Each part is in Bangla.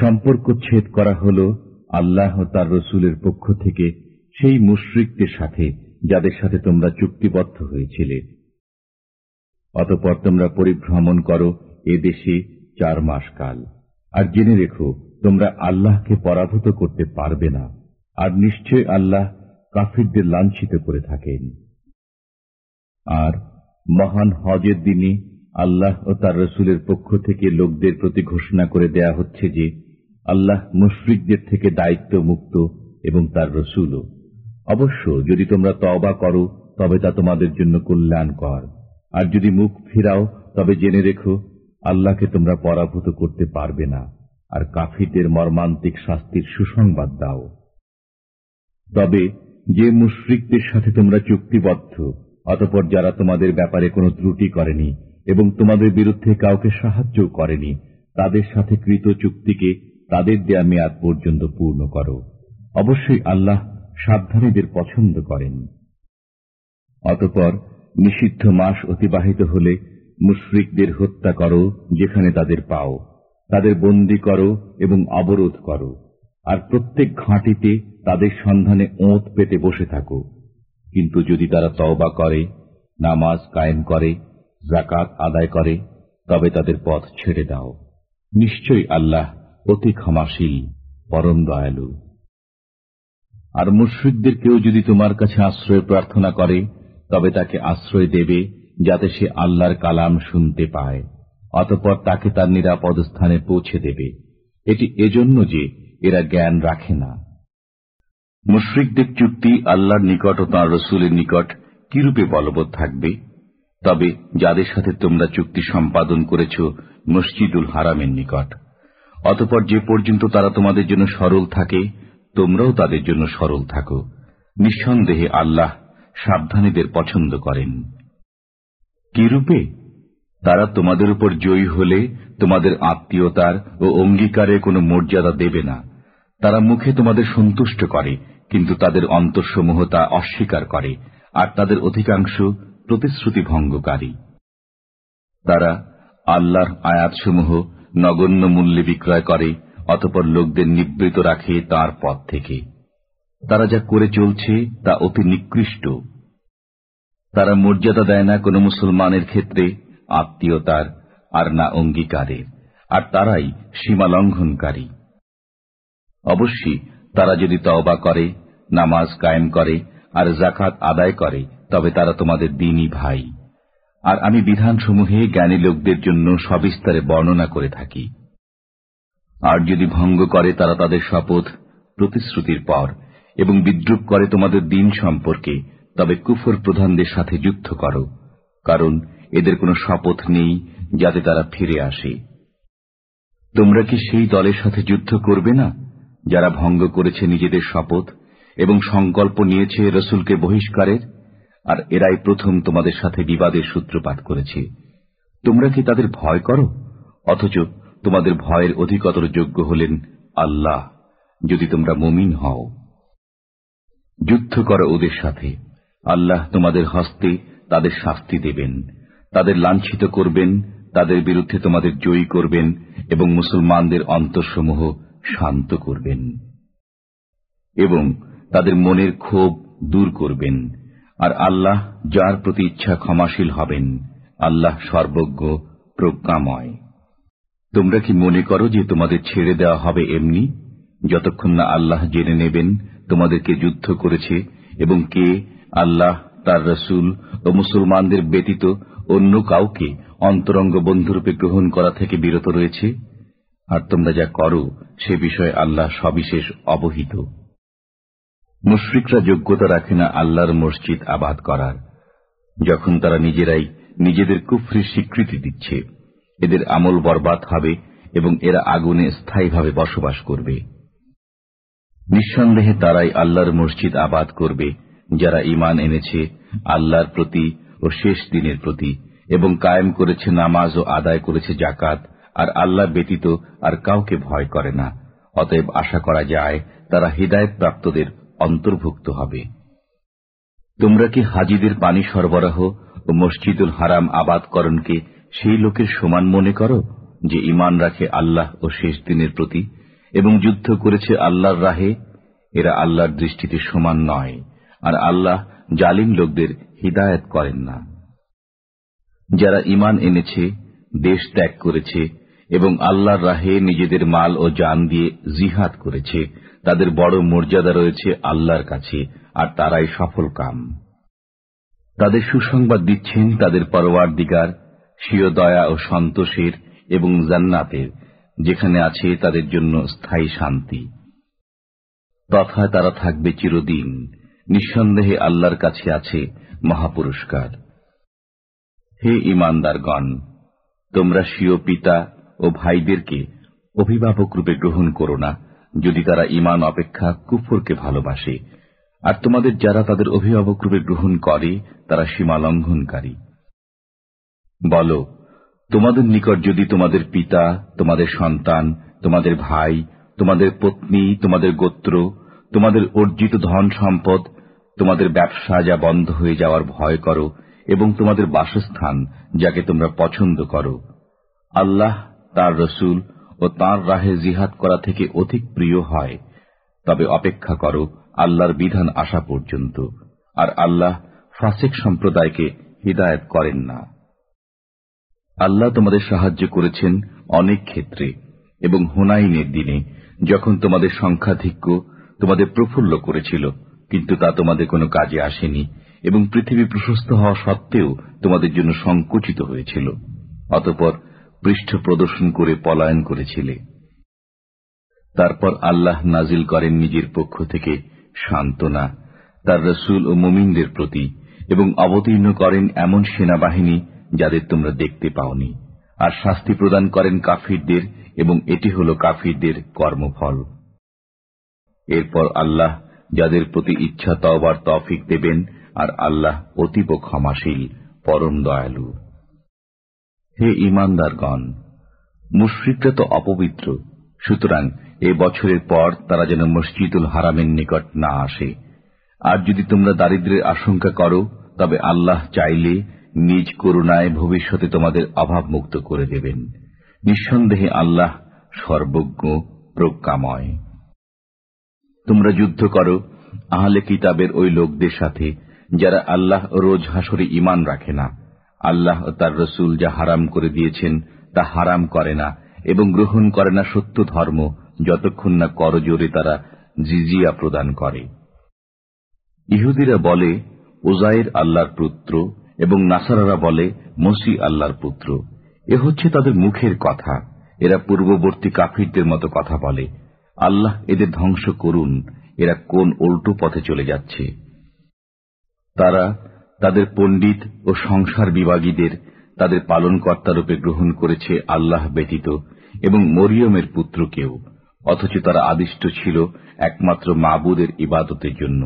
সম্পর্ক ছেদ করা হল আল্লাহ তার রসুলের পক্ষ থেকে সেই মুশ্রিকদের সাথে, যাদের সাথে তোমরা চুক্তিবদ্ধ হয়েছিলে। অতপর তোমরা পরিভ্রমণ করো এ দেশে চার মাস কাল। আর জেনে রেখো, তোমরা আল্লাহকে পরাভূত করতে পারবে না। আর নিশ্চয় আল্লাহ কাফিরদের লাঞ্ছিত করে থাকেন। আর মহান হজের দিনে আল্লাহ ও তার রসুলের পক্ষ থেকে লোকদের প্রতি ঘোষণা করে দেয়া হচ্ছে যে আল্লাহ মুশ্রিকদের থেকে দায়িত্ব মুক্ত এবং তার রসুলও। অবশ্য যদি তোমরা তবা করো, তবে তা তোমাদের জন্য কল্যাণকর। আর যদি মুখ ফিরাও, তবে জেনে রেখো, আল্লাহকে তোমরা পরাভূত করতে পারবে না। আর কাফিরদের মর্মান্তিক শাস্তির সুসংবাদ দাও। তবে যে মুশ্রিকদের সাথে তোমরা চুক্তিবদ্ধ, অতপর যারা তোমাদের ব্যাপারে কোনো ত্রুটি করেনি এবং তোমাদের বিরুদ্ধে কাউকে সাহায্য করেনি, তাদের সাথে কৃত চুক্তিকে তাদের দেয়া মেয়াদ পর্যন্ত পূর্ণ করো। অবশ্যই আল্লাহ সাবধানীদের পছন্দ করেন। অতপর নিষিদ্ধ মাস অতিবাহিত হলে মুশ্রিকদের হত্যা করো যেখানে তাদের পাও। তাদের বন্দি করো এবং অবরোধ করো। আর প্রত্যেক ঘাঁটিতে তাদের সন্ধানে ওঁত পেতে বসে থাকো। কিন্তু যদি তারা তওবা করে, নামাজ কায়েম করে জাকাত আদায় করে, তবে তাদের পথ ছেড়ে দাও। নিশ্চয়ই আল্লাহ অতি ক্ষমাশীল, পরম দয়ালু। আর মুশ্রিকদের কেউ যদি তোমার কাছে আশ্রয় প্রার্থনা করে, তবে তাকে আশ্রয় দেবে যাতে সে আল্লাহর কালাম শুনতে পায়, অতপর তাকে তার নিরাপদ স্থানে পৌঁছে দেবে। এটি এজন্য যে এরা জ্ঞান রাখে না। মুশ্রিকদের চুক্তি আল্লাহর নিকট ও তাঁর রসুলের নিকট কিরূপে বলবৎ থাকবে? তবে যাদের সাথে তোমরা চুক্তি সম্পাদন করেছ, মসজিদুল হারামের নিকট। অতপর যে পর্যন্ত তারা তোমাদের জন্য সরল থাকে, তোমরাও তাদের জন্য সরল থাকো। নিঃসন্দেহে আল্লাহ সাবধানীদের পছন্দ করেন। কিরূপে তারা তোমাদের উপর জয়ী হলে তোমাদের আত্মীয়তার ও অঙ্গীকারে কোনো মর্যাদা দেবে না। তারা মুখে তোমাদের সন্তুষ্ট করে, কিন্তু তাদের অন্তঃসমূহ তা অস্বীকার করে, আর তাদের অধিকাংশ প্রতিশ্রুতি ভঙ্গকারী তারা আল্লাহর আয়াতসমূহ নগণ্য মূল্যে বিক্রয় করে, অতপর লোকদের নিবৃত রাখে তার পথ থেকে। তারা যা করে চলছে, তা অতি নিকৃষ্ট। তারা মর্যাদা দেয় না কোনো মুসলমানের ক্ষেত্রে, আত্মীয়তার, আর না অঙ্গীকারের। আর তারাই সীমা লঙ্ঘনকারী। অবশ্যই তারা যদি তওবা করে, নামাজ কায়েম করে, আর জাকাত আদায় করে, তবে তারা তোমাদের দিনই ভাই। আর আমি বিধানসমূহে জ্ঞানী লোকদের জন্য সবিস্তারে বর্ণনা করে থাকি। আর যদি ভঙ্গ করে তারা তাদের শপথ, প্রতিশ্রুতির পর, এবং বিদ্রুপ করে তোমাদের দিন সম্পর্কে, তবে কুফর প্রধানদের সাথে যুদ্ধ করো, কারণ এদের কোনো শপথ নেই যাতে তারা ফিরে আসে। তোমরা কি সেই দলের সাথে যুদ্ধ করবে না, যারা ভঙ্গ করেছে নিজেদের শপথ এবং সংকল্প নিয়েছে রসুলকে বহিষ্কারের? আর এরাই প্রথম তোমাদের সাথে বিবাদের সূত্রপাত করেছে। তোমরা কি তাদের ভয় করো? অথচ তোমাদের ভয়ের অধিকতর যোগ্য হলেন আল্লাহ, যদি তোমরা মমিন হও। যুদ্ধ করো ওদের সাথে। আল্লাহ তোমাদের হস্তে তাদের শাস্তি দেবেন, তাদের লাঞ্ছিত করবেন, তাদের বিরুদ্ধে তোমাদের জয়ী করবেন এবং মুসলমানদের অন্তঃসমূহ শান্ত করবেন এবং তাদের মনের ক্ষোভ দূর করবেন। আর আল্লাহ যার প্রতি ইচ্ছা ক্ষমাশীল হবেন, আল্লাহ সর্বজ্ঞ, প্রজ্ঞাময়। তোমরা কি মনে করো যে তোমাদের ছেড়ে দেওয়া হবে এমনি? যতক্ষণ না আল্লাহ জেনে নেবেন তোমাদেরকে যুদ্ধ করেছে এবং কে আল্লাহ, তার রসুল ও মুসলমানদের ব্যতীত অন্য কাউকে অন্তরঙ্গ বন্ধুরূপে গ্রহণ করা থেকে বিরত রয়েছে? আর তোমরা যা করো, সে বিষয়ে আল্লাহ সবিশেষ অবহিত। মুশ্রিকরা যোগ্যতা রাখে না আল্লাহর মসজিদ আবাদ করার, যখন তারা নিজেরাই নিজেদের কুফরির স্বীকৃতি দিচ্ছে। এদের আমল বরবাদ হবে এবং এরা আগুনে স্থায়ীভাবে বসবাস করবে। নিঃসন্দেহে তারাই আল্লাহর মসজিদ আবাদ করবে, যারা ইমান এনেছে আল্লাহর প্রতি ও শেষ দিনের প্রতি, এবং কায়েম করেছে নামাজ ও আদায় করেছে জাকাত আর আল্লাহ ব্যতীত আর কাউকে ভয় করে না। অতএব আশা করা যায়, তারা হৃদায়ত প্রাপ্তদের অন্তর্ভুক্ত হবে। তোমরা কি হাজিদের পানি সরবরাহ ও মসজিদুল হারাম আবাদকরণকে সেই লোকের সমান মনে করো, যে ইমান রাখে আল্লাহ ও শেষ দিনের প্রতি এবং যুদ্ধ করেছে আল্লাহর রাহে? এরা আল্লাহর দৃষ্টিতে সমান নয়, আর আল্লাহ জালিম লোকদের হিদায়ত করেন না। যারা ইমান এনেছে, দেশ ত্যাগ করেছে এবং আল্লাহর রাহে নিজেদের মাল ও জান দিয়ে জিহাদ করেছে তাদের বড় মর্যাদা রয়েছে আল্লাহর কাছে, আর তারাই সফল কাম। তাদের সুসংবাদ দিচ্ছেন তাদের পরওয়ার দিগার স্বীয় দয়া ও সন্তোষের এবং জান্নাতের, যেখানে আছে তাদের জন্য স্থায়ী শান্তি। তথা তারা থাকবে চিরদিন, নিঃসন্দেহে আল্লাহর কাছে আছে মহাপুরস্কার। হে ইমানদারগণ তোমরা স্বীয় পিতা ও ভাইদেরকে অভিভাবক রূপে গ্রহণ করো না যদি তারা ইমান অপেক্ষা, কুফরকে ভালোবাসে, আর তোমাদের যারা তাদের অভিভাবক রূপে গ্রহণ করে, তারা সীমা লঙ্ঘনকারী। বল, তোমাদের নিকট যদি তোমাদের পিতা, তোমাদের সন্তান, তোমাদের ভাই, তোমাদের পত্নী, তোমাদের গোত্র, তোমাদের অর্জিত ধন সম্পদ, তোমাদের ব্যবসা যা বন্ধ হয়ে যাওয়ার ভয় করো, এবং তোমাদের বাসস্থান যাকে তোমরা পছন্দ করো, আল্লাহ তার রসুল ও তার রাহে জিহাদ করা থেকে অধিক প্রিয় হয়। তবে অপেক্ষা করো, আল্লাহর বিধান আসা পর্যন্ত। আর আল্লাহ ফাসেক সম্প্রদায়কে হিদায়ত করেন না। আল্লাহ তোমাদের সাহায্য করেছেন অনেক ক্ষেত্রে, এবং হুনাইনের দিনে যখন তোমাদের সংখ্যাধিক্য তোমাদের প্রফুল্ল করেছিল, কিন্তু তা তোমাদের কোনো কাজে আসেনি, এবং পৃথিবী প্রশস্ত হওয়া সত্ত্বেও তোমাদের জন্য সংকুচিত হয়েছিল। অতপর পৃষ্ঠ প্রদর্শন করে পলায়ন করেছিলে। তারপর আল্লাহ নাজিল করেন নিজের পক্ষ থেকে সান্ত্বনা, তার রসুল ও মুমিনদের প্রতি, এবং অবতীর্ণ করেন এমন সেনাবাহিনী যাদের তোমরা দেখতে পাওনি। আর শাস্তি প্রদান করেন কাফিরদের, এবং এটি হল কাফিরদের কর্মফল। এরপর আল্লাহ যাদের প্রতি ইচ্ছা তওবার তফিক দেবেন, আর আল্লাহ অতীব ক্ষমাশীল, পরম দয়ালু। হে ইমানদারগণ মুশ্রিকরা তো অপবিত্র, সুতরাং এ বছরের পর তারা যেন মসজিদুল হারামের নিকট না আসে। আর যদি তোমরা দারিদ্রের আশঙ্কা করো, তবে আল্লাহ চাইলে নিজ করুণায় ভবিষ্যতে তোমাদের অভাব মুক্ত করে দেবেন। নিঃসন্দেহে আল্লাহ সর্বজ্ঞ, প্রজ্ঞাময়। তোমরা যুদ্ধ করো, আহলে কিতাবের ওই লোকদের সাথে, যারা আল্লাহ রোজ হাসরে ইমান রাখে না। আল্লাহ তার রসুল যা হারাম করে দিয়েছেন, তা হারাম করে না এবং গ্রহণ করে না সত্য ধর্ম, যতক্ষণ না করজোরে তারা জিজিয়া প্রদান করে। ইহুদিরা বলে ওজায়ের আল্লাহর পুত্র এবং নাসারারা বলে, মসি আল্লাহর পুত্র। এ হচ্ছে তাদের মুখের কথা। এরা পূর্ববর্তী কাফিরদের মতো কথা বলে। আল্লাহ এদের ধ্বংস করুন। এরা কোন উল্টো পথে চলে যাচ্ছে? তারা তাদের পণ্ডিত ও সংসার বিভাগীদের তাদের পালনকর্তারূপে গ্রহণ করেছে আল্লাহ ব্যতীত এবং মরিয়মের পুত্রকেও অথচ তারা আদিষ্ট ছিল একমাত্র মাবুদের ইবাদতের জন্য।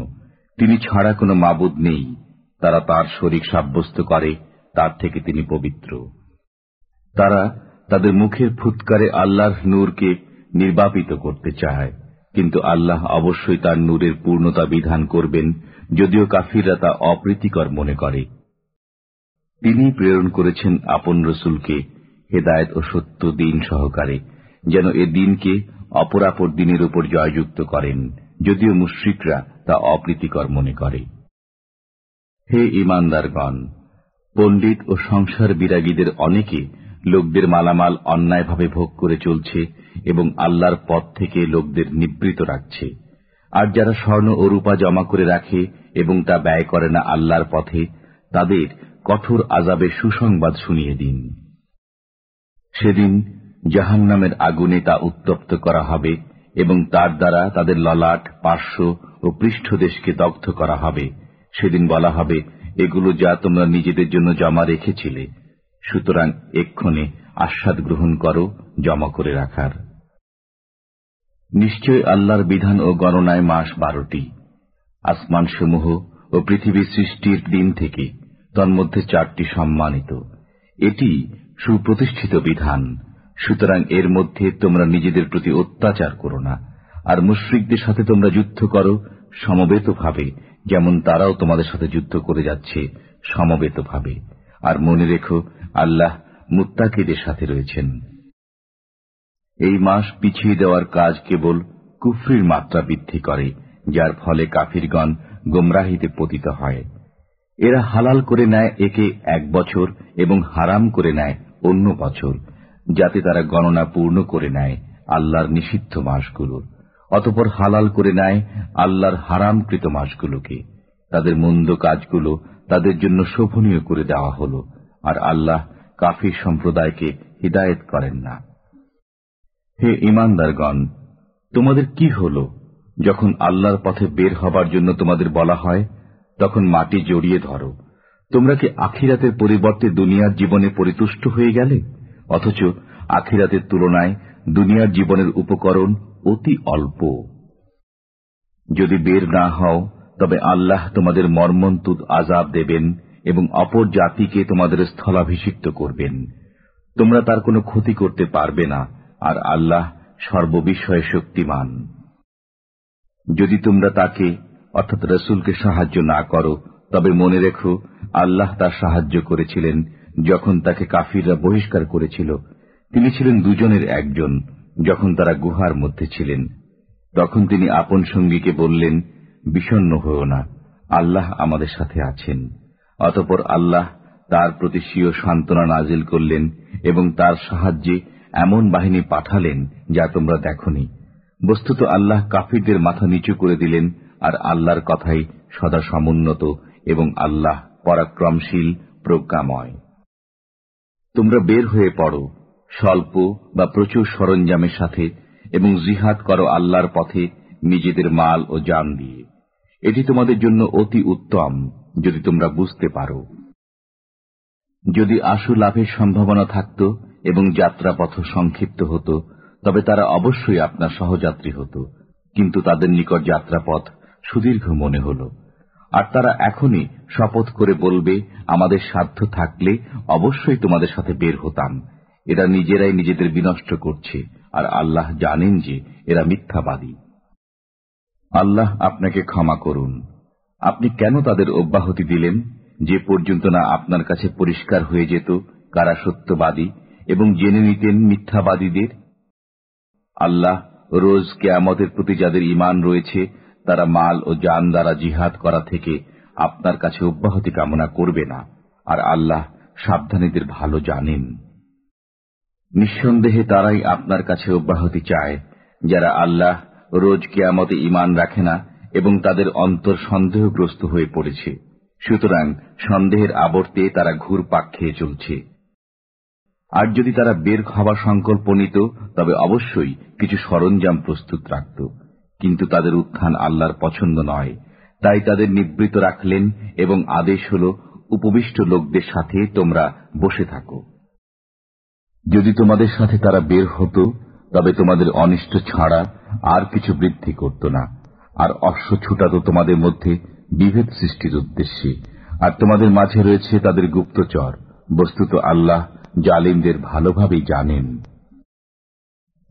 তিনি ছাড়া কোনো মাবুদ নেই, তারা তার শরীর সাব্যস্ত করে, তার থেকে তিনি পবিত্র। তারা তাদের মুখের ফুৎকারে আল্লাহর নূরকে নির্বাপিত করতে চায়, কিন্তু আল্লাহ অবশ্যই তার নূরের পূর্ণতা বিধান করবেন যদিও কাফিররা তা অপ্রীতিকর মনে করে। তিনি প্রেরণ করেছেন আপন রসুলকে হেদায়ত ও সত্য দিন সহকারে, যেন এ দিনকে অপরাপর দিনের উপর জয়যুক্ত করেন, যদিও মুশ্রিকরা তা অপ্রীতিকর মনে করে। হে ইমানদারগণ পণ্ডিত ও সংসার বিরাগীদের অনেকে লোকদের মালামাল অন্যায়ভাবে ভোগ করে চলছে এবং আল্লাহর পথ থেকে লোকদের নিবৃত রাখছে। আর যারা স্বর্ণ ও রূপা জমা করে রাখে এবং তা ব্যয় করে না আল্লাহর পথে, তাদের কঠোর আজাবে সুসংবাদ শুনিয়ে দিন। সেদিন জাহান নামের আগুনে তা উত্তপ্ত করা হবে এবং তার দ্বারা তাদের ললাট, পার্শ্ব ও পৃষ্ঠদেশকে দগ্ধ করা হবে। সেদিন বলা হবে, এগুলো যা তোমরা নিজেদের জন্য জমা রেখেছিলে, সুতরাং এক্ষণে আস্বাদ গ্রহণ করো, জমা করে রাখার। নিশ্চয় আল্লাহর বিধান ও গণনায় মাস বারোটি। আসমানসমূহ ও পৃথিবী সৃষ্টির দিন থেকে তন্মধ্যে চারটি সম্মানিত। এটি সুপ্রতিষ্ঠিত বিধান। সুতরাং এর মধ্যে তোমরা নিজেদের প্রতি অত্যাচার করো না, আর মুশ্রিকদের সাথে তোমরা যুদ্ধ করো সমবেতভাবে, যেমন তারাও তোমাদের সাথে যুদ্ধ করে যাচ্ছে সমবেতভাবে। আর মনে রেখো, আল্লাহ মুত্তাকিদের সাথে রয়েছেন। এই মাস পিছিয়ে দেওয়ার কাজ কেবল কুফরির মাত্রা বৃদ্ধি করে যার ফলে কাফিরগণ গোমরাহিতে পতিত হয়। এরা হালাল করে নেয় একে এক বছর এবং হারাম করে নেয় অন্য বছর, যাতে তারা গণনা পূর্ণ করে নেয় আল্লাহর নিষিদ্ধ মাসগুলোর অতপর হালাল করে নেয় আল্লাহর হারামকৃত মাসগুলোকে। তাদের মন্দ কাজগুলো তাদের জন্য শোভনীয় করে দেওয়া হল, আর আল্লাহ কাফির সম্প্রদায়কে হিদায়ত করেন না। হে ইমানদারগণ, তোমাদের কি হল? যখন আল্লাহর পথে বের হবার জন্য তোমাদের বলা হয়, তখন মাটি জড়িয়ে ধরো। তোমরা কি আখিরাতের পরিবর্তে দুনিয়ার জীবনে পরিতুষ্ট হয়ে গেলে? অথচ আখিরাতের তুলনায় দুনিয়ার জীবনের উপকরণ অতি অল্প। যদি বের না হও, তবে আল্লাহ তোমাদের মর্মন্তুদ আজাব দেবেন এবং অপর জাতিকে তোমাদের স্থলাভিষিক্ত করবেন। তোমরা তার কোনো ক্ষতি করতে পারবে না, আর আল্লাহ সর্ববিষয়ে শক্তিমান। যদি তোমরা তাকে, অর্থাৎ রসুলকে সাহায্য না করো, তবে মনে রেখো, আল্লাহ তার সাহায্য করেছিলেন যখন তাকে কাফিররা বহিষ্কার করেছিল। তিনি ছিলেন দুজনের একজন, যখন তারা গুহার মধ্যে ছিলেন। তখন তিনি আপন সঙ্গীকে বললেন বিষণ্ন হও না, আল্লাহ আমাদের সাথে আছেন। অতপর আল্লাহ তার প্রতি স্বীয় সান্ত্বনা নাজিল করলেন এবং তার সাহায্যে এমন বাহিনী পাঠালেন যা তোমরা দেখনি। বস্তুত আল্লাহ কাফিরদের মাথা নিচু করে দিলেন, আর আল্লাহর কথাই সদা সমুন্নত এবং আল্লাহ পরাক্রমশীল প্রজ্ঞাময়। তোমরা বের হয়ে পড়ো, স্বল্প বা প্রচুর সরঞ্জামের সাথে, এবং জিহাদ করো আল্লাহর পথে নিজেদের মাল ও যান দিয়ে। এটি তোমাদের জন্য অতি উত্তম, যদি তোমরা বুঝতে পারো। যদি আশু লাভের সম্ভাবনা থাকত এবং যাত্রাপথ সংক্ষিপ্ত হতো তবে তারা অবশ্যই আপনার সহযাত্রী হতো, কিন্তু তাদের নিকট যাত্রাপথ সুদীর্ঘ মনে হল। আর তারা এখনই শপথ করে বলবে, আমাদের সাধ্য থাকলে অবশ্যই তোমাদের সাথে বের হতাম। এরা নিজেরাই নিজেদের বিনষ্ট করছে, আর আল্লাহ জানেন যে এরা মিথ্যাবাদী। আল্লাহ আপনাকে ক্ষমা করুন। আপনি কেন তাদের অব্যাহতি দিলেন? যে পর্যন্ত না আপনার কাছে পরিষ্কার হয়ে যেত কারা সত্যবাদী এবং জেনে নিতেন মিথ্যাবাদীদের আল্লাহ রোজ কেয়ামতের প্রতি যাদের ইমান রয়েছে, তারা মাল ও যান দ্বারা জিহাদ করা থেকে আপনার কাছে অব্যাহতি কামনা করবে না। আর আল্লাহ সাবধানীদের ভালো জানেন। নিঃসন্দেহে তারাই আপনার কাছে অব্যাহতি চায়। যারা আল্লাহ রোজ কেয়ামতে ইমান রাখে না এবং তাদের অন্তর সন্দেহগ্রস্ত হয়ে পড়েছে। সুতরাং সন্দেহের আবর্তে তারা ঘুর পাক খেয়ে চলছে। আর যদি তারা বের খাবার সংকল্প নিত, তবে অবশ্যই কিছু সরঞ্জাম প্রস্তুত রাখত। কিন্তু তাদের উত্থান আল্লাহর পছন্দ নয়। তাই তাদের নিবৃত রাখলেন এবং আদেশ হল, উপবিষ্ট লোকদের সাথে তোমরা বসে থাকো। যদি তোমাদের সাথে তারা বের হতো, তবে তোমাদের অনিষ্ট ছাড়া আর কিছু বৃদ্ধি করত না। আর অশ্ব ছুটাত তোমাদের মধ্যে বিভেদ সৃষ্টির উদ্দেশ্যে। আর তোমাদের মাঝে রয়েছে তাদের গুপ্তচর। বস্তুত আল্লাহ জালিমদের ভালোভাবেই জানেন।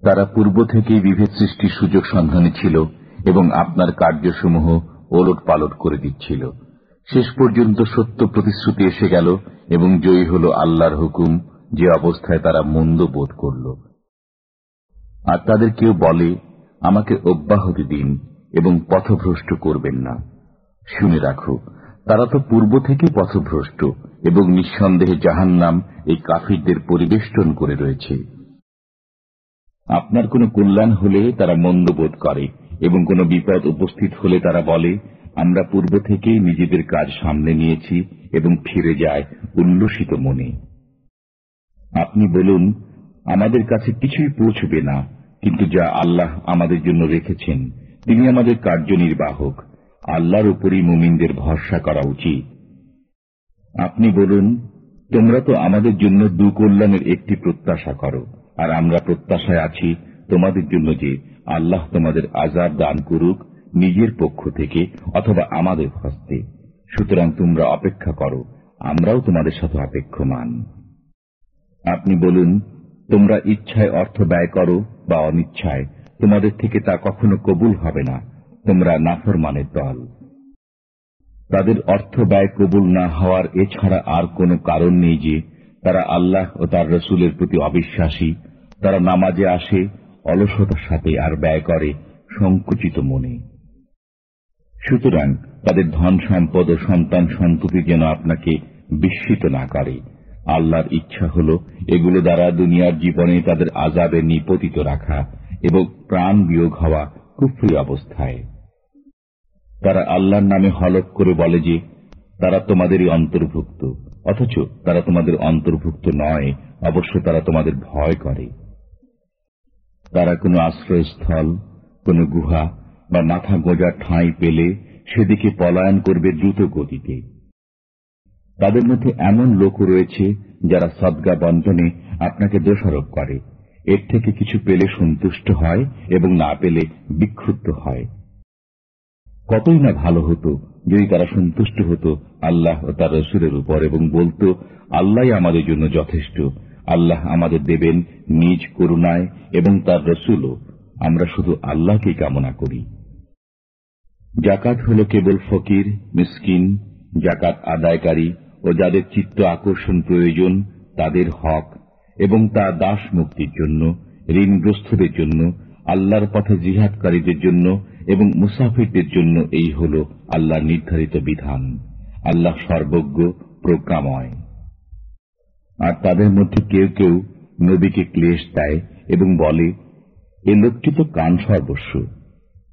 তারা পূর্ব থেকেই বিভেদ সৃষ্টির সুযোগ সন্ধানে ছিল এবং আপনার কার্যসমূহ ওলট পালট করে দিচ্ছিল। শেষ পর্যন্ত সত্য প্রতিশ্রুতি এসে গেল এবং জয়ী হল আল্লাহর হুকুম যে অবস্থায় তারা মন্দ বোধ করল। আর তাদের কেউ বলে, আমাকে অব্যাহতি দিন এবং পথভ্রষ্ট করবেন না। শুনে রাখো তারা তো পূর্ব থেকে পথভ্রষ্ট এবং নিঃসন্দেহে জাহান নাম এই কাফিরদের পরিবেষ্টন করে রয়েছে। আপনার কোনো কল্যাণ হলে তারা মন্দ বোধ করে এবং কোনো বিপদ উপস্থিত হলে তারা বলে, আমরা পূর্ব থেকেই নিজেদের কাজ সামনে নিয়েছি এবং ফিরে যায় উল্লসিত মনে। আপনি বলুন, আমাদের কাছে কিছুই পৌঁছবে না, কিন্তু যা আল্লাহ আমাদের জন্য রেখেছেন, তিনি আমাদের কার্যনির্বাহক। আল্লাহর উপরই মুমিনদের ভরসা করা উচিত। আপনি বলুন, তোমরা তো আমাদের জন্য দুকল্যাণের একটি প্রত্যাশা করো, আর আমরা প্রত্যাশায় আছি তোমাদের জন্য যে আল্লাহ তোমাদের আজাদ দান করুক নিজের পক্ষ থেকে অথবা আমাদের হস্তে। সুতরাং তোমরা অপেক্ষা করো, আমরাও তোমাদের সাথে অপেক্ষমান। আপনি বলুন, তোমরা ইচ্ছায় অর্থ ব্যয় করো বা অনিচ্ছায়, তোমাদের থেকে তা কখনো কবুল হবে না। তোমরা নাফরমানের দল। তাদের অর্থ ব্যয় কবুল না হওয়ার এছাড়া আর কোনো কারণ নেই যে, তারা আল্লাহ ও তার রসুলের প্রতি অবিশ্বাসী। তারা নামাজে আসে, অলসতার সাথে আর ব্যয় করে, সংকুচিত মনে। সুতরাং তাদের ধন সম্পদ ও সন্তান সন্ততি যেন আপনাকে বিস্মিত না করে। আল্লাহর ইচ্ছা হল, এগুলো দ্বারা দুনিয়ার জীবনে তাদের আজাবে নিপতিত রাখা এবং প্রাণ বিয়োগ হওয়া কুফরি অবস্থায়। তারা আল্লাহর নামে হলক করে বলে যে, তারা তোমাদেরই অন্তর্ভুক্ত। অথচ তারা তোমাদের অন্তর্ভুক্ত নয়, অবশ্য তারা তোমাদের ভয় করে। তারা কোনো আশ্রয়স্থল, কোনো গুহা বা মাথা গোজার ঠাঁই পেলে সেদিকে পলায়ন করবে দ্রুত গতিতে। তাদের মধ্যে এমন লোক রয়েছে যারা সদ্গা বন্ধনে আপনাকে দোষারোপ করে। এর থেকে কিছু পেলে সন্তুষ্ট হয় এবং না পেলে বিক্ষুব্ধ হয়। কতই না ভালো হতো যদি তারা সন্তুষ্ট হতো আল্লাহ ও তার রসুরের উপর এবং বলতো আল্লাহ আমাদের জন্য যথেষ্ট। আল্লাহ আমাদের দেবেন নিজ করুণায় এবং তার রসুলও। আমরা শুধু আল্লাহকে কামনা করি। জাকাত হল কেবল ফকির, মিসকিন, জাকাত আদায়কারী ও যাদের চিত্ত আকর্ষণ প্রয়োজন, তাদের হক এবং তা দাস মুক্তির জন্য, ঋণগ্রস্তদের জন্য, আল্লাহর পথে জিহাদকারীদের জন্য এবং মুসাফিরদের জন্য এই হল আল্লাহ নির্ধারিত বিধান আল্লাহ সর্বজ্ঞ প্রজ্ঞাময়। আর তাদের মধ্যে কেউ কেউ নবীকে ক্লেশ দেয় এবং বলে, এ লোকটি তো কান সর্বস্ব।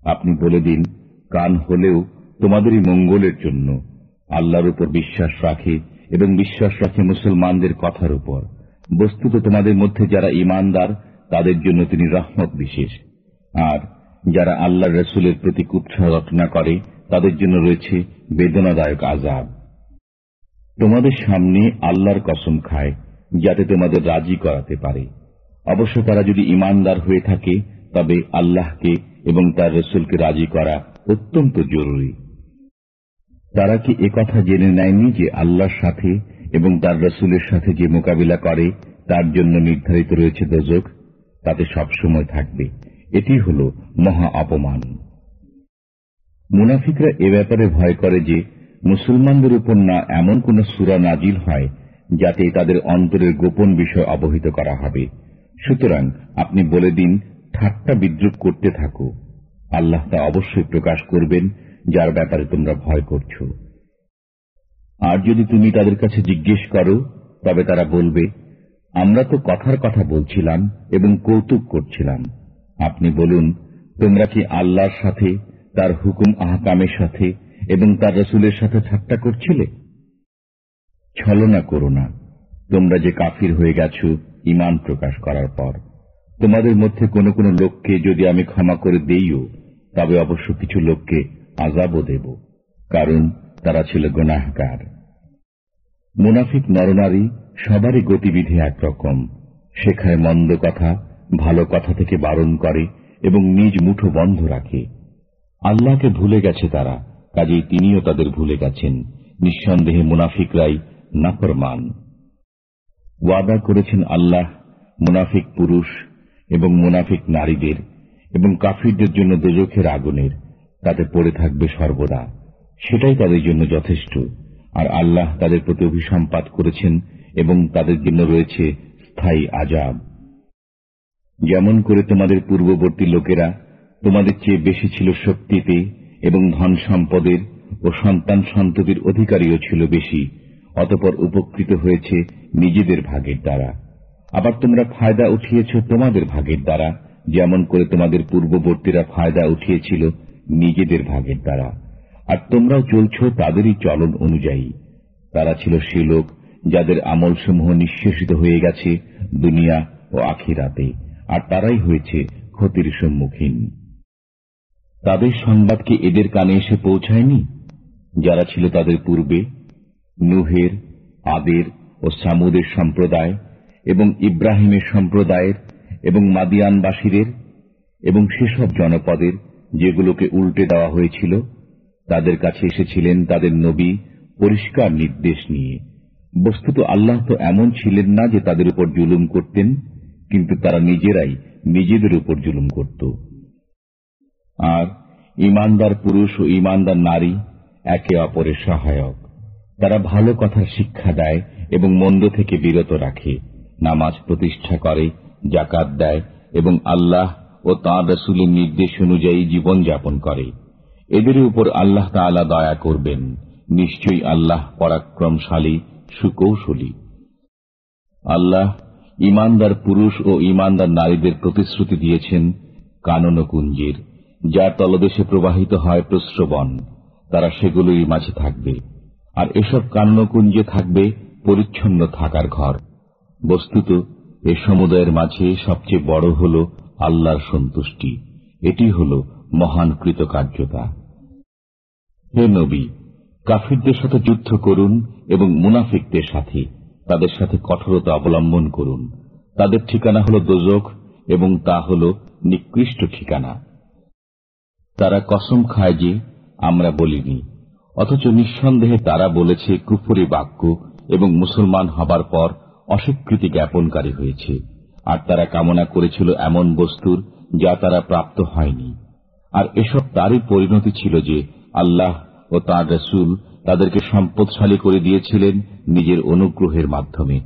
আপনি বলে দিন, কান হলেও তোমাদেরই মঙ্গলের জন্য, আল্লাহর উপর বিশ্বাস রাখে এবং বিশ্বাস রাখে মুসলমানদের কথার উপর। বস্তুত তোমাদের মধ্যে যারা ইমানদার তাদের জন্য তিনি রহমত বিশেষ। আর যারা আল্লাহ রসুলের প্রতি কুৎসা রচনা করে, তাদের জন্য রয়েছে বেদনাদায়ক আজাব তোমাদের সামনে আল্লাহর কসম খায়, যাতে তোমাদের রাজি করাতে পারে। অবশ্য তারা যদি ইমানদার হয়ে থাকে, তবে আল্লাহকে এবং তার রসুলকে রাজি করা অত্যন্ত জরুরি। তারা কি একথা জেনে নেয়নি যে আল্লাহর সাথে এবং তার রসুলের সাথে যে মোকাবিলা করে, তার জন্য নির্ধারিত রয়েছে দোজক? তাতে সবসময় থাকবে। এটি হল মহা অপমান। মুনাফিকরা এ ব্যাপারে ভয় করে যে মুসলমানদের উপর না এমন কোন সুরা নাজিল হয় যাতে তাদের অন্তরের গোপন বিষয় অবহিত করা হবে। সুতরাং আপনি বলে দিন, ঠাট্টা বিদ্রুপ করতে থাকো। আল্লাহ তা অবশ্যই প্রকাশ করবেন, যার ব্যাপারে তোমরা ভয় করছ। আর যদি তুমি তাদের কাছে জিজ্ঞেস করো, তবে তারা বলবে, আমরা তো কথার কথা বলছিলাম এবং কৌতুক করছিলাম। আপনি বলুন, তোমরা কি আল্লাহর সাথে, তার হুকুম আহকামের সাথে এবং তার রসুলের সাথে ঠাট্টা করছিলে? ছলনা করো না। তোমরা যে কাফির হয়ে গেছ ইমান প্রকাশ করার পর। তোমাদের মধ্যে কোনো কোনো লোককে যদি আমি ক্ষমা করে দেইও, তবে অবশ্য কিছু লোককে আজাবও দেব, কারণ তারা ছিল গুনাহকার মুনাফিক নরনারী সবারই গতিবিধি একরকম। শেখায় মন্দ কথা ভালো কথা থেকে বারণ করে এবং নিজ মুঠো বন্ধ রাখে। আল্লাহকে ভুলে গেছে তারা, কাজেই তিনিও তাদের ভুলে গেছেন। নিঃসন্দেহে মুনাফিকরাই নাফরমান। ওয়াদা করেছেন আল্লাহ, মুনাফিক পুরুষ এবং মুনাফিক নারীদের এবং কাফিরদের জন্য দোজখের আগুনের, তাতে পড়ে থাকবে সর্বদা। সেটাই তাদের জন্য যথেষ্ট। আর আল্লাহ তাদের প্রতি অভিসম্পাত করেছেন এবং তাদের জন্য রয়েছে স্থায়ী আজাব। যেমন করে তোমাদের পূর্ববর্তী লোকেরা তোমাদের চেয়ে বেশি ছিল শক্তিতে এবং ধন সম্পদের ও সন্তান সন্ততির অধিকারীও ছিল বেশি, অতপর উপকৃত হয়েছে নিজেদের ভাগের দ্বারা। আবার তোমরা ফায়দা উঠিয়েছ তোমাদের ভাগের দ্বারা, যেমন করে তোমাদের পূর্ববর্তীরা ফায়দা উঠিয়েছিল নিজেদের ভাগের দ্বারা। আর তোমরাও চলছ তাদেরই চলন অনুযায়ী। তারা ছিল সে লোক যাদের আমলসমূহ নিঃশেষিত হয়ে গেছে দুনিয়া ও আখিরাতে। আর তারাই হয়েছে ক্ষতির সম্মুখীন। তাদের সংবাদ কি এদের কানে এসে পৌঁছায়নি? যারা ছিল তাদের পূর্বে, নুহের, আদের ও সামুদের সম্প্রদায় এবং ইব্রাহিমের সম্প্রদায়ের এবং মাদিয়ানবাসীদের এবং সেসব জনপদের যেগুলোকে উল্টে দেওয়া হয়েছিল, তাদের কাছে এসেছিলেন তাদের নবী পরিষ্কার নির্দেশ নিয়ে। বস্তুত আল্লাহ তো এমন ছিলেন না যে তাদের উপর জুলুম করতেন কিন্তু তারা নিজেরাই নিজেদের উপর জুলুম করত। আর ইমানদার পুরুষ ও ইমানদার নারী একে অপরের সহায়ক। তারা ভালো কথার শিক্ষা দেয় এবং মন্দ থেকে বিরত রাখে, নামাজ প্রতিষ্ঠা করে জাকাত দেয় এবং আল্লাহ ও তাঁর রসুলের নির্দেশ অনুযায়ী জীবন যাপন করে। এদের উপর আল্লাহ তালা দয়া করবেন, নিশ্চয়ই আল্লাহ পরাক্রমশালী, সুকৌশলী। আল্লাহ ইমানদার পুরুষ ও ইমানদার নারীদের প্রতিশ্রুতি দিয়েছেন কানন কুঞ্জের, যার তলদেশে প্রবাহিত হয় প্রশ্রবণ। তারা সেগুলোই মাঝে থাকবে। আর এসব কান্নকুঞ্জে থাকবে পরিচ্ছন্ন থাকার ঘর। বস্তুত, এ সমুদায়ের মাঝে সবচেয়ে বড় হল আল্লাহর সন্তুষ্টি। এটি হল মহান কৃতকার্যতা। হে নবী, কাফিরদের সাথে যুদ্ধ করুন এবং মুনাফিকদের সাথে। তাদের সাথে কঠোরতা অবলম্বন করুন। তাদের ঠিকানা হল দোজক এবং তা হল নিকৃষ্ট ঠিকানা। তারা কসম খায় যে আমরা বলিনি, অথচ নিঃসন্দেহে তারা বলেছে কুফুরি বাক্য এবং মুসলমান হবার পর অস্বীকৃতি জ্ঞাপনকারী হয়েছে, আর তারা কামনা করেছিল এমন বস্তুর যা তারা প্রাপ্ত হয়নি। আর এসব তারই পরিণতি ছিল যে আল্লাহ ও তাঁর রসুল তাদেরকে সম্পদশালী করে দিয়েছিলেন নিজের অনুগ্রহের মাধ্যমে।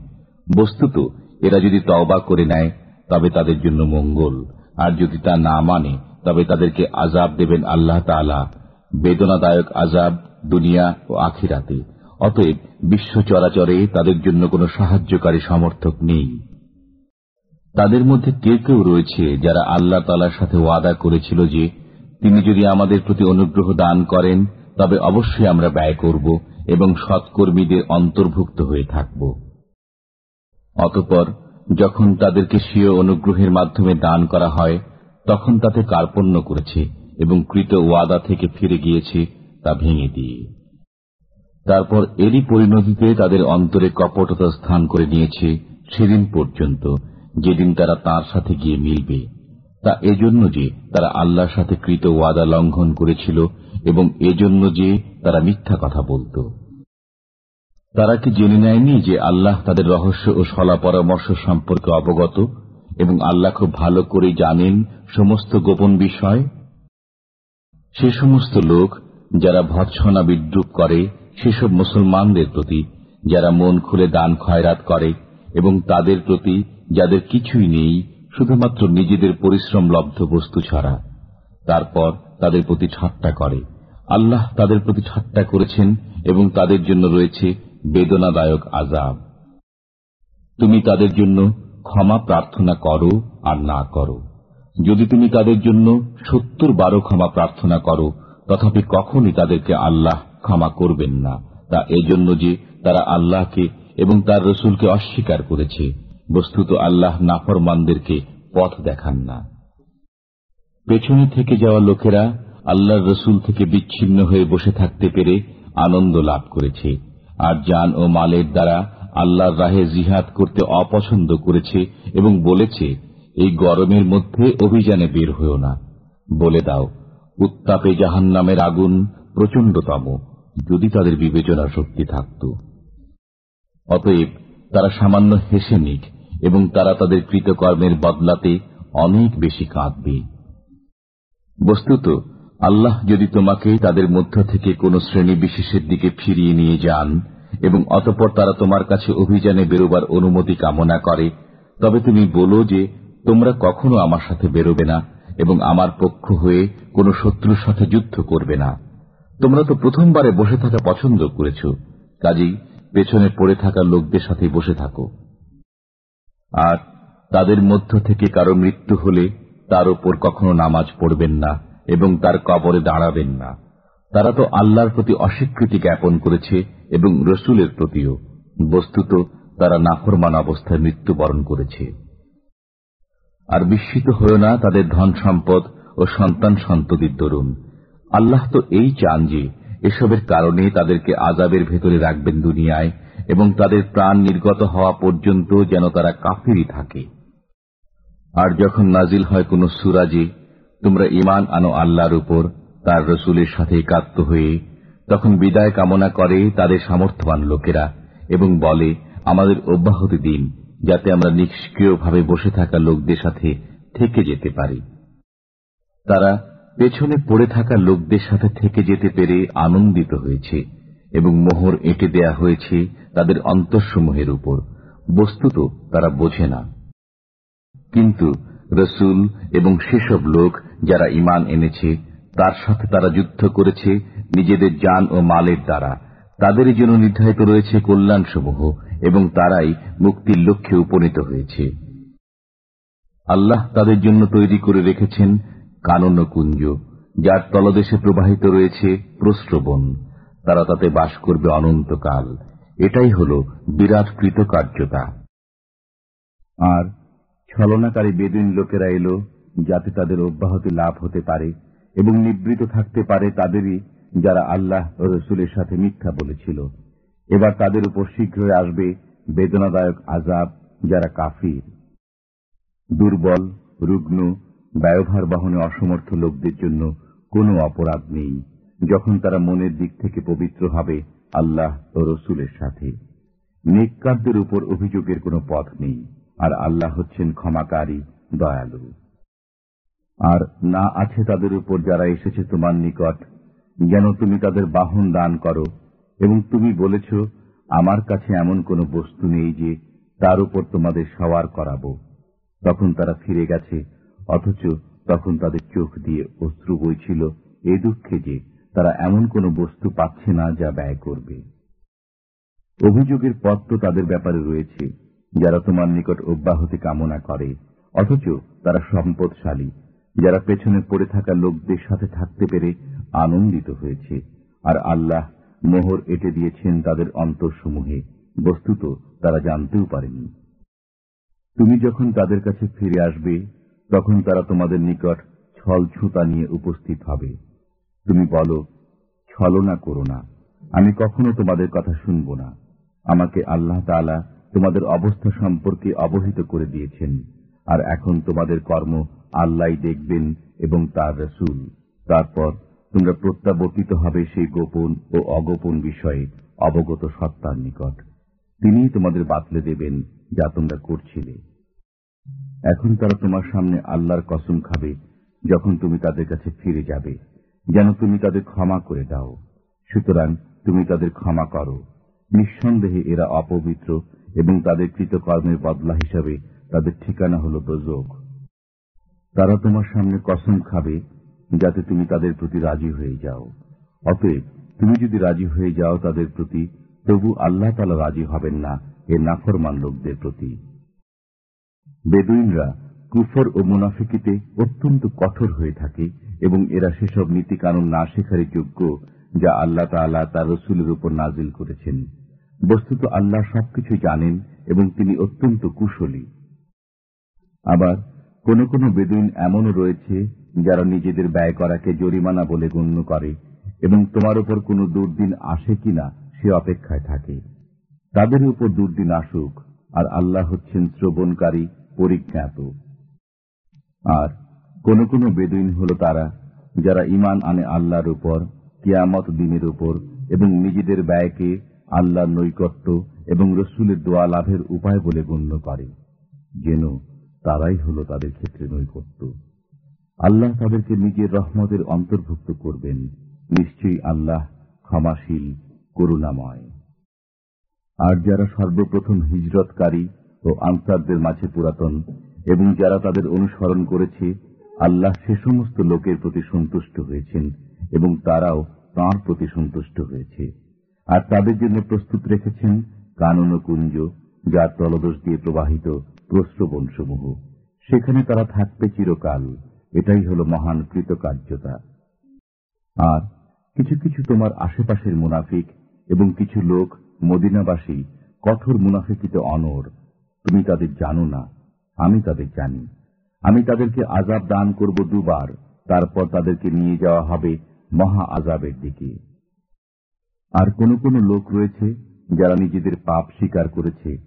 বস্তুত, এরা যদি তওবা করে নেয়, তবে তাদের জন্য মঙ্গল। আর যদি তা না মানে তবে তাদেরকে আজাব দেবেন আল্লাহ তালা বেদনাদায়ক আজাব দুনিয়া ও আখিরাতে। অতএব বিশ্ব চরাচরে তাদের জন্য কোনো সাহায্যকারী সমর্থক নেই। তাদের মধ্যে কেউ কেউ রয়েছে যারা আল্লাহ তালার সাথে ওয়াদা করেছিল যে, তিনি যদি আমাদের প্রতি অনুগ্রহ দান করেন তবে অবশ্যই আমরা ব্যয় করব এবং সৎকর্মীদের অন্তর্ভুক্ত হয়ে থাকব। অতপর, যখন তাদেরকে স্বীয় অনুগ্রহের মাধ্যমে দান করা হয়, তখন তাতে কার্পণ্য করেছে এবং কৃত ওয়াদা থেকে ফিরে গিয়েছে তা ভেঙে দিয়ে। তারপর এরই পরিণতিতে তাদের অন্তরে কপটতা স্থান করে নিয়েছে সেদিন পর্যন্ত, যেদিন তারা তার সাথে গিয়ে মিলবে। তা এজন্য যে তারা আল্লাহর সাথে কৃত ওয়াদা লঙ্ঘন করেছিল এবং এজন্য যে তারা মিথ্যা কথা বলত। তারা কি জেনে নেয়নি যে আল্লাহ তাদের রহস্য ও সলা পরামর্শ সম্পর্কে অবগত এবং আল্লাহ খুব ভালো করে জানেন সমস্ত গোপন বিষয়? সে সমস্ত লোক যারা ভৎসনা বিদ্রুপ করে, সেসব মুসলমানদের প্রতি, যারা মন খুলে দান খয়রাত করে এবং তাদের প্রতি যাদের কিছুই নেই, শুধুমাত্র নিজেদের পরিশ্রম লব্ধ বস্তু ছাড়া। তারপর তাদের প্রতি ঠাট্টা করে। আল্লাহ তাদের প্রতি ঠাট্টা করেছেন এবং তাদের জন্য রয়েছে বেদনাদায়ক আজাব তুমি তাদের জন্য ক্ষমা প্রার্থনা করো আর না করো। যদি তুমি তাদের জন্য সত্তর বারো ক্ষমা প্রার্থনা করো, তথাপি কখনই তাদেরকে আল্লাহ ক্ষমা করবেন না। তা এজন্য যে তারা আল্লাহকে এবং তার রসুলকে অস্বীকার করেছে, বস্তুত আল্লাহ নাফরমানদেরকে পথ দেখান না। পেছনে থেকে যাওয়া লোকেরা আল্লাহর রসুল থেকে বিচ্ছিন্ন হয়ে বসে থাকতে পেরে আনন্দ লাভ করেছে। আর যান ও মালের দ্বারা আল্লাহর রাহে জিহাদ করতে অপছন্দ করেছে এবং বলেছে, এই গরমের মধ্যে অভিযানে বের হয়েও না। বলে দাও, উত্তাপে জাহান নামের আগুন প্রচণ্ডতম, যদি তাদের বিবেচনা শক্তি থাকত। অতএব তারা সামান্য হেসে নিক এবং তারা তাদের কৃতকর্মের বদলাতে অনেক বেশি কাঁদবে। বস্তুত, আল্লাহ যদি তোমাকে তাদের মধ্য থেকে কোন শ্রেণি বিশেষের দিকে ফিরিয়ে নিয়ে যান, এবং অতপর তারা তোমার কাছে অভিযানে বেরোবার অনুমতি কামনা করে, তবে তুমি বলো যে, তোমরা কখনো আমার সাথে বেরোবে না, এবং আমার পক্ষ হয়ে কোন শত্রুর সাথে যুদ্ধ করবে না। তোমরা তো প্রথমবারে বসে থাকা পছন্দ করেছ, কাজেই পেছনে পড়ে থাকা লোকদের সাথে বসে থাকো। আর তাদের মধ্য থেকে কারও মৃত্যু হলে তার উপর কখনো নামাজ পড়বেন না এবং তার কবরে দাঁড়াবেন না। তারা তো আল্লাহর প্রতি অস্বীকৃতি জ্ঞাপন করেছে এবং রসুলের প্রতিও। বস্তুত তারা নাফরমান অবস্থায় মৃত্যুবরণ করেছে। আর বিস্মিত হয়েও না তাদের ধন সম্পদ ও সন্তান সন্ততির দরুন। আল্লাহ তো এই চান যে, এসবের কারণে তাদেরকে আজাবের ভেতরে রাখবেন দুনিয়ায় এবং তাদের প্রাণ নির্গত হওয়া পর্যন্ত যেন তারা কাফিরই থাকে। আর যখন নাজিল হয় কোন সুরাজে, তোমরা ইমান আনো আল্লাহর উপর, তার রসুলের সাথে একাত্ম হয়ে, তখন বিদায় কামনা করে তাদের সামর্থ্যবান লোকেরা এবং বলে, আমাদের অব্যাহতি দিন, যাতে আমরা নিষ্ক্রিয়ভাবে বসে থাকা লোকদের সাথে থেকে যেতে পারি। তারা পেছনে পড়ে থাকা লোকদের সাথে থেকে যেতে পেরে আনন্দিত হয়েছে এবং মোহর এঁটে দেয়া হয়েছে তাদের অন্তঃসমূহের উপর। বস্তুত তারা বোঝে না। কিন্তু রসুল এবং সেসব লোক যারা ইমান এনেছে, তার সাথে তারা যুদ্ধ করেছে নিজেদের যান ও মালের দ্বারা। তাদেরই জন্য নির্ধারিত রয়েছে কল্যাণসমূহ এবং তারাই মুক্তির লক্ষ্যে উপনীত হয়েছে। আল্লাহ তাদের জন্য তৈরি করে রেখেছেন কানন কুঞ্জ, যার তলদেশে প্রবাহিত রয়েছে প্রশ্রবণ তারা তাতে বাস করবে অনন্তকাল। এটাই হল বিরাট কৃতকার্যতা। আর ছলনাকারী বেদিন লোকেরা এলো, যাতে তাদের অব্যাহতি লাভ হতে পারে এবং নিবৃত থাকতে পারে তাদেরই যারা আল্লাহ রসুলের সাথে মিথ্যা বলেছিল। এবার তাদের উপর শীঘ্রই আসবে বেদনাদায়ক আজাব যারা কাফির। দুর্বল, রুগ্ন, ব্যয়ভার বহনে অসমর্থ লোকদের জন্য কোনো অপরাধ নেই, যখন তারা মনের দিক থেকে পবিত্র হবে আল্লাহ ও রসুলের সাথে। নেককারদের উপর অভিযোগের কোনো পথ নেই। আর আল্লাহ হচ্ছেন ক্ষমাকারী, দয়ালু। আর না আছে তাদের উপর যারা এসেছে তোমার নিকট, যেন তুমি তাদের বাহন দান করো, এবং তুমি বলেছ, আমার কাছে এমন কোনো বস্তু নেই যে তার উপর তোমাদের সওয়ার করাবো। তখন তারা ফিরে গেছে, অথচ তখন তাদের চোখ দিয়ে অশ্রু বইছিল এ দুঃখে যে তারা এমন কোনো বস্তু পাচ্ছে না যা ব্যয় করবে। অভিযোগের পথ তো তাদের ব্যাপারে রয়েছে। যারা তোমার নিকট অব্যাহতি কামনা করে, অথচ তারা সম্পদশালী। যারা পেছনে পড়ে থাকা লোকদের সাথে থাকতে পেরে আনন্দিত হয়েছে। আর আল্লাহ মোহর এটে দিয়েছেন তাদের অন্তরসমূহে। বস্তুত তারা জানতেও পারেনি। তুমি যখন তাদের কাছে ফিরে আসবে, তখন তারা তোমাদের নিকট ছল ছুতা নিয়ে উপস্থিত হবে। তুমি বলো, ছলনা করো না। আমি কখনো তোমাদের কথা শুনব না। আমাকে আল্লাহ তালা তোমাদের অবস্থা সম্পর্কে অবহিত করে দিয়েছেন, আর এখন তোমাদের কর্ম আল্লাহ দেখবেন এবং তার রসুল। তারপর তোমরা প্রত্যাবর্তিত হবে সেই গোপন ও অগোপন বিষয়ে অবগত সত্তার নিকট। তিনি তোমাদের বাতলে দেবেন যা তোমরা করছিলে। এখন তারা তোমার সামনে আল্লাহর কসম খাবে যখন তুমি তাদের কাছে ফিরে যাবে, যেন তুমি তাদের ক্ষমা করে দাও। সুতরাং তুমি তাদের ক্ষমা করো। নিঃসন্দেহে এরা অপবিত্র এবং তাদের কৃতকর্মের বদলা হিসাবে তাদের ঠিকানা হল দোজক তারা তোমার সামনে কসম খাবে যাতে তুমি তাদের প্রতি রাজি হয়ে যাও। অতএব তুমি যদি রাজি হয়ে যাও তাদের প্রতি, তবু আল্লাহ তালা রাজি হবেন না এ নাফরমান লোকদের প্রতি। বেদুইনরা কুফর ও মুনাফিকিতে অত্যন্ত কঠোর হয়ে থাকে এবং এরা সেসব নীতিকানুন না শেখারই যোগ্য যা আল্লাহ তাল্লাহ তার রসুলের উপর নাজিল করেছেন। বস্তুত আল্লাহ সবকিছু জানেন এবং তিনি অত্যন্ত কুশলী। আবার কোন কোন বেদুইন এমনও রয়েছে যারা নিজেদের ব্যয় করাকে জরিমানা বলে গণ্য করে এবং তোমার উপর কোনো দুর্দিন আসে কিনা সে অপেক্ষায় থাকে। তাদের উপর দুর্দিন আসুক, আর আল্লাহ হচ্ছেন শ্রবণকারী, পরিজ্ঞাত। আর কোন কোন বেদুইন হল তারা যারা ইমান আনে আল্লাহর উপর, কিয়ামত দিনের উপর এবং নিজেদের ব্যয়কে আল্লাহর নৈকট্য এবং রসুলের দোয়া লাভের উপায় বলে গণ্য করে। যেন তারাই হল তাদের ক্ষেত্রে নৈকট্য। আল্লাহ তাদেরকে নিজের রহমতের অন্তর্ভুক্ত করবেন। নিশ্চয়ই আল্লাহ ক্ষমাশীল, করুণাময়। আর যারা সর্বপ্রথম হিজরতকারী ও আনসারদের মাঝে পুরাতন এবং যারা তাদের অনুসরণ করেছে, আল্লাহ সে সমস্ত লোকের প্রতি সন্তুষ্ট হয়েছেন এবং তারাও তাঁর প্রতি সন্তুষ্ট হয়েছে। আর তাদের জন্য প্রস্তুত রেখেছেন কানন কুঞ্জ, যার তলদোষ দিয়ে প্রবাহিত প্রশ্রবণসমূহ সেখানে তারা থাকবে চিরকাল। এটাই হল মহান কৃতকার্যতা। আর কিছু কিছু তোমার আশেপাশের মুনাফিক এবং কিছু লোক মদিনাবাসী কঠোর মুনাফিকিতে অনর তুমি তাদের জানো না, আমি তাদের জানি। আমি তাদেরকে আজাব দান করব দুবার, তারপর তাদেরকে নিয়ে যাওয়া হবে মহা আজাবের দিকে। আর কোন কোন লোক রয়েছে যারা নিজেদের পাপ স্বীকার করেছে।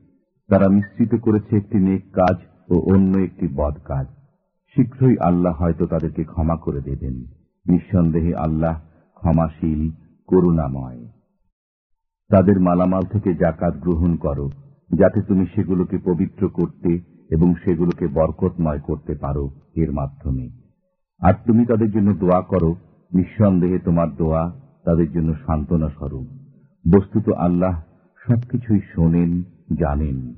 তারা মিশ্রিত করেছে একটি নেক কাজ ও অন্য একটি বদ কাজ। শীঘ্রই আল্লাহ হয়তো তাদেরকে ক্ষমা করে দেবেন। নিঃসন্দেহে আল্লাহ ক্ষমাশীল, করুণাময়। তাদের মালামাল থেকে জাকাত গ্রহণ করো, যাতে তুমি সেগুলোকে পবিত্র করতে এবং সেগুলোকে বরকতময় করতে পারো এর মাধ্যমে। আর তুমি তাদের জন্য দোয়া করো, নিঃসন্দেহে তোমার দোয়া তাদের জন্য সান্ত্বনা স্বরূপ। বস্তুত আল্লাহ সবকিছুই শোনেন, জানেন।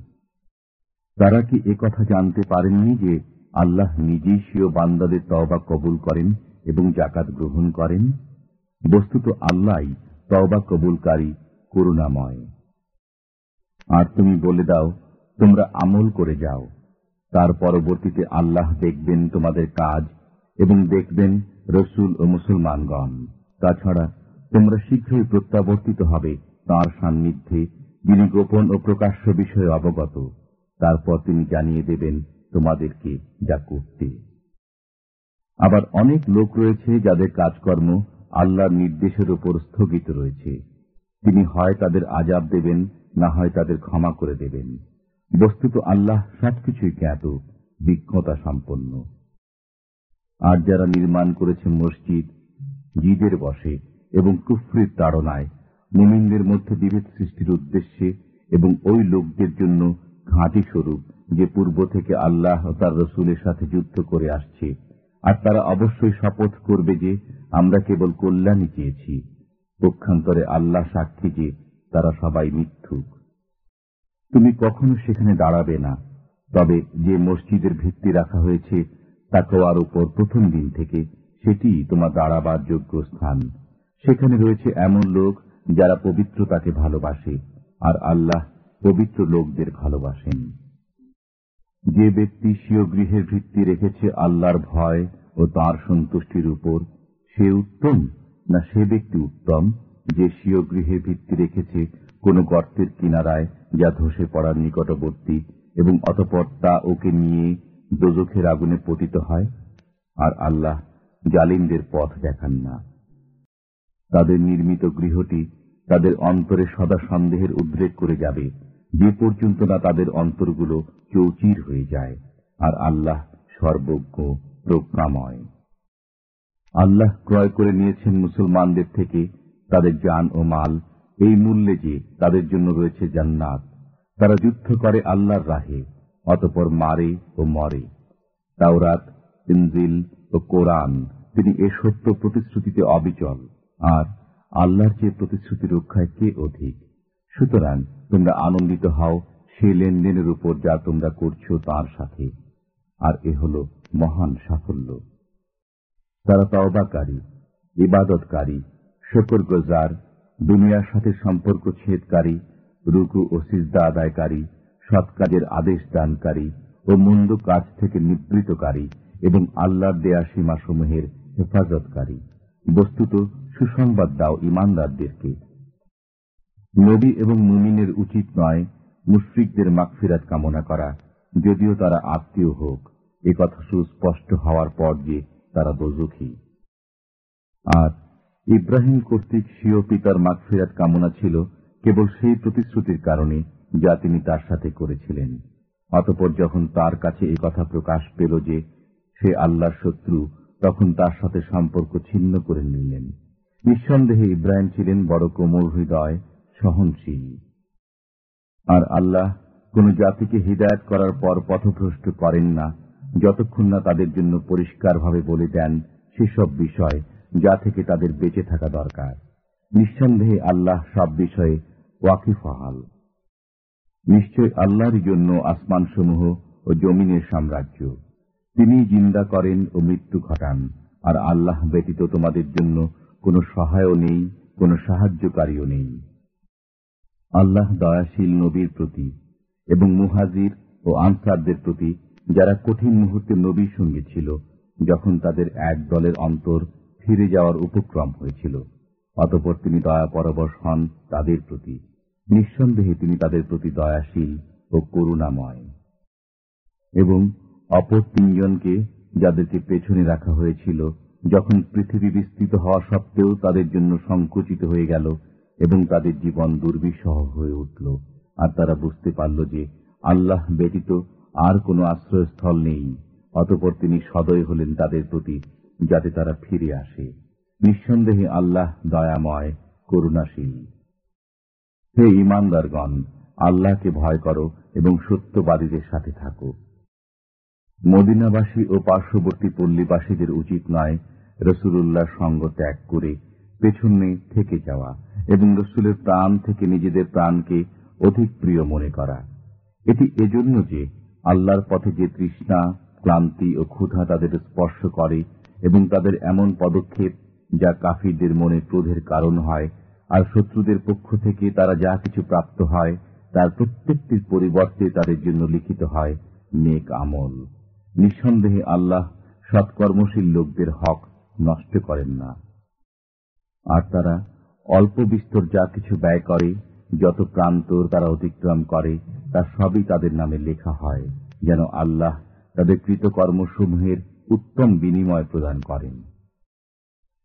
তারা কি কথা জানতে পারেননি যে আল্লাহ নিজেই স্বীয় বান্দাদের তওবা কবুল করেন এবং জাকাত গ্রহণ করেন? বস্তুত আল্লাহ তওবা কবুলকারী, করুণাময়। আর তুমি বলে দাও, তোমরা আমল করে যাও। তার পরবর্তীতে আল্লাহ দেখবেন তোমাদের কাজ এবং দেখবেন রসুল ও মুসলমানগণ। তাছাড়া তোমরা শীঘ্রই প্রত্যাবর্তিত হবে তার সান্নিধ্যে যিনি গোপন ও প্রকাশ্য বিষয়ে অবগত। তারপর তিনি জানিয়ে দেবেন তোমাদেরকে যা করতে। আবার অনেক লোক রয়েছে যাদের কাজকর্ম আল্লাহর নির্দেশের উপর স্থগিত রয়েছে। তিনি হয় তাদের আজাব দেবেন, না হয় তাদের ক্ষমা করে দেবেন। বস্তুত আল্লাহ সবকিছুই জ্ঞাত বিজ্ঞতা সম্পন্ন। আর যারা নির্মাণ করেছে মসজিদ, জিদের বসে। এবং কুফরির তাড়নায় মুমিনদের মধ্যে বিভেদ সৃষ্টির উদ্দেশ্যে এবং ওই লোকদের জন্য ঘাঁটি স্বরূপ যে পূর্ব থেকে আল্লাহ তার রসুলের সাথে যুদ্ধ করে আসছে। আর তারা অবশ্যই শপথ করবে যে আমরা কেবল কল্যাণই চেয়েছি। পক্ষান্তরে আল্লাহ সাক্ষী যে তারা সবাই মিথ্যুক। তুমি কখনো সেখানে দাঁড়াবে না। তবে যে মসজিদের ভিত্তি রাখা হয়েছে তাকওয়ার উপর প্রথম দিন থেকে সেটি তোমার দাঁড়াবার যোগ্য স্থান। সেখানে রয়েছে এমন লোক যারা পবিত্রতাকে ভালোবাসে আর আল্লাহ পবিত্র লোকদের ভালোবাসেন। যে ব্যক্তি স্বীয় গৃহের ভিত্তি রেখেছে আল্লাহর ভয় ও তার সন্তুষ্টির উপর, সে উত্তম না সে ব্যক্তি উত্তম? যে স্বীয় গৃহের ভিত্তি রেখেছে কোন গর্তের কিনারায় যা ধসে পড়ার নিকটবর্তী এবং অতপর তা ওকে নিয়ে দোজখের আগুনে পতিত হয়? আর আল্লাহ জালিমদের পথ দেখান না। তাদের নির্মিত গৃহটি তাদের অন্তরে সদা সন্দেহের উদ্রেক করে যাবে। যে পর্যন্ত না তাদের অন্তরগুলো চৌচির হয়ে যায়, আর আল্লাহ সর্বজ্ঞ প্রজ্ঞাময়। আল্লাহ ক্রয় করে নিয়েছেন মুসলমানদের থেকে তাদের যান ও মাল, এই মূল্যে যে তাদের জন্য রয়েছে জান্নাত। তারা যুদ্ধ করে আল্লাহর রাহে, অতপর মারে ও মরে। তাওরাত, ইনজিল ও কোরআন, তিনি এ সত্য প্রতিশ্রুতিতে অবিচল। আর আল্লাহর যে প্রতিশ্রুতি রক্ষায় কে অধিক? সুতরাং তোমরা আনন্দিত হও, সে লেনদেনের উপর যা তোমরা করছ তার সাথে। আর এ হল মহান সাফল্য। তারা তওবাকারী, ইবাদতকারী শকর গজার দুনিয়ার সাথে সম্পর্ক ছেদকারী, রুকু ও সিজদা আদায়কারী, সৎ কাজের আদেশ দানকারী ও মন্দ কাজ থেকে নিবৃতকারী এবং আল্লাহর দেয়া সীমাসমূহের হেফাজতকারী। বস্তুত সুসংবাদ দাও ইমানদারদেরকে। নবী এবং মুমিনের উচিত নয় মুশ্রিকদের মাগফিরাত কামনা করা, যদিও তারা আত্মীয় হোক। এ কথা সুস্পষ্ট হওয়ার পর যে তারা দোজখী। আর ইব্রাহিম কর্তৃক স্বীয় পিতার মাগফিরাত কামনা ছিল কেবল সেই প্রতিশ্রুতির কারণে যা তিনি তার সাথে করেছিলেন। অতপর যখন তার কাছে এই কথা প্রকাশ পেল যে সে আল্লাহর শত্রু, তখন তার সাথে সম্পর্ক ছিন্ন করে নিলেন। নিঃসন্দেহে ইব্রাহিম ছিলেন বড় কোমল হৃদয়, সহনশীল। আর আল্লাহ কোন জাতিকে হৃদায়ত করার পর পথভ্রষ্ট করেন না, যতক্ষণ না তাদের জন্য পরিষ্কারভাবে বলে দেন সেসব বিষয় যা থেকে তাদের বেঁচে থাকা দরকার। নিঃসন্দেহে আল্লাহ সব বিষয়ে ওয়াকিফহাল নিশ্চয় আল্লাহর জন্য আসমানসমূহ ও জমিনের সাম্রাজ্য। তিনি জিন্দা করেন ও মৃত্যু ঘটান, আর আল্লাহ ব্যতীত তোমাদের জন্য কোনো সহায়ও নেই, কোনো সাহায্যকারীও নেই। আল্লাহ দয়াশীল নবীর প্রতি এবং মুহাজির ও আনসারদের প্রতি যারা কঠিন মুহূর্তে নবীর সঙ্গে ছিল, যখন তাদের এক দলের অন্তর ফিরে যাওয়ার উপক্রম হয়েছিল, অতপর তিনি দয়া পরবশ হন তাদের প্রতি। নিঃসন্দেহে তিনি তাদের প্রতি দয়াশীল ও করুণাময়। এবং অপর তিনজনকে যাদেরকে পেছনে রাখা হয়েছিল যখন পৃথিবী বিস্তৃত হওয়া সত্ত্বেও তাদের জন্য সংকুচিত হয়ে গেল এবং তাদের জীবন দুর্বিষহ হয়ে উঠল। আর তারা বুঝতে পারল যে আল্লাহ ব্যতীত আর কোনো আশ্রয়স্থল নেই। অতপর তিনি সদয় হলেন তাদের প্রতি, যাতে তারা ফিরে আসে। নিঃসন্দেহে আল্লাহ দয়াময়, করুণাশীল। হে ইমানদারগণ আল্লাহকে ভয় করো এবং সত্যবাদীদের সাথে থাকো। মদিনাবাসী ও পার্শ্ববর্তী পল্লীবাসীদের উচিত নয় রসুল্লাহ সঙ্গ ত্যাগ করে পেছনে থেকে যাওয়া এবং রসুলের প্রাণ থেকে নিজেদের প্রাণকে অধিক প্রিয় মনে করা। এটি এজন্য যে আল্লাহর পথে যে তৃষ্ণা, ক্লান্তি ও ক্ষুধা তাদের স্পর্শ করে এবং তাদের এমন পদক্ষেপ যা কাফিরদের মনে ক্রোধের কারণ হয় আর শত্রুদের পক্ষ থেকে তারা যা কিছু প্রাপ্ত হয়, তার প্রত্যেকটির পরিবর্তে তাদের জন্য লিখিত হয়, নেক আমল। নিঃসন্দেহে আল্লাহ সৎকর্মশীল লোকদের হক নষ্ট করেন না। আর তারা অল্প বিস্তর যা কিছু ব্যয় করে, যত প্রান্তর তারা অতিক্রম করে, তা সবই তাদের নামে লেখা হয়, যেন আল্লাহ তাদের কৃতকর্মসমূহের উত্তম বিনিময় প্রদান করেন।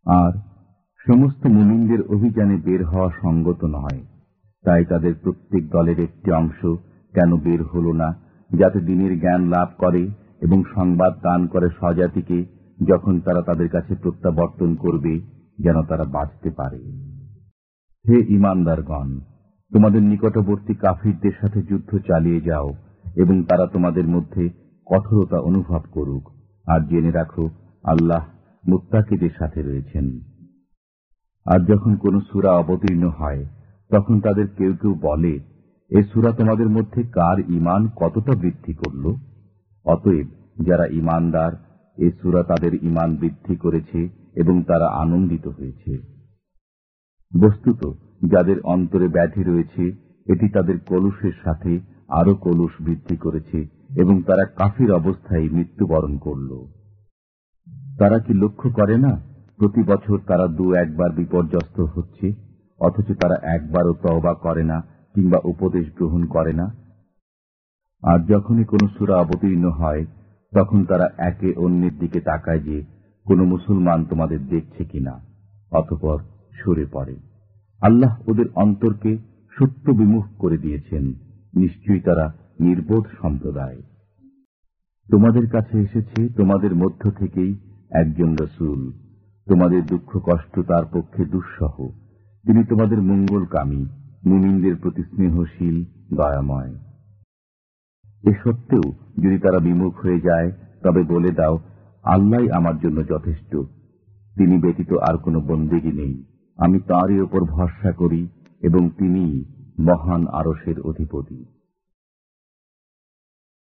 আর সমস্ত মুমিনদের অভিযানে বের হওয়া সঙ্গত নয়। তাই তাদের প্রত্যেক দলের একটি অংশ কেন বের হল না, যাতে দিনের জ্ঞান লাভ করে এবং সংবাদ দান করে স্বজাতিকে যখন তারা তাদের কাছে প্রত্যাবর্তন করবে, যেন তারা বাঁচতে পারে। হে ইমানদারগণ, তোমাদের নিকটবর্তী কাফিরদের সাথে যুদ্ধ চালিয়ে যাও, এবং তারা তোমাদের মধ্যে কঠোরতা অনুভব করুক, আর জেনে রাখো, আল্লাহ মুত্তাকিদের সাথে রয়েছেন। আর যখন কোন সুরা অবতীর্ণ হয়, তখন তাদের কেউ কেউ বলে, এ সুরা তোমাদের মধ্যে কার ইমান কতটা বৃদ্ধি করল? অতএব যারা ইমানদার এ সুরা তাদের ইমান বৃদ্ধি করেছে এবং তারা আনন্দিত হয়েছে। বস্তুত, যাদের অন্তরে ব্যাধি রয়েছে, এটি তাদের কলুষের সাথে আরও কলুষ বৃদ্ধি করেছে এবং তারা কাফির অবস্থায় মৃত্যুবরণ করল। তারা কি লক্ষ্য করে না, প্রতি বছর তারা দু একবার বিপর্যস্ত হচ্ছে, অথচ তারা একবারও তওবা করে না কিংবা উপদেশ গ্রহণ করে না? আর যখনই কোন সুরা অবতীর্ণ হয় তখন তারা একে অন্যের দিকে তাকায় যে, কোন মুসলমান তোমাদের দেখছে কিনা, অতপর সরে পড়ে। আল্লাহ ওদের অন্তরকে সত্য বিমুখ করে দিয়েছেন, নিশ্চয়ই তারা নির্বোধ সম্প্রদায়। তোমাদের কাছে এসেছে তোমাদের মধ্য থেকেই একজন রসুল। তোমাদের দুঃখ কষ্ট তার পক্ষে দুঃসহ। তিনি তোমাদের মঙ্গলকামী, মুমিনদের প্রতি স্নেহশীল, দয়াময়। এ সত্ত্বেও যদি তারা বিমুখ হয়ে যায়, তবে বলে দাও আল্লাহ আমার জন্য যথেষ্ট। তিনি ব্যতীত আর কোনো বন্দেগী নেই। আমি তাঁরই ওপর ভরসা করি এবং তিনি মহান আরসের অধিপতি।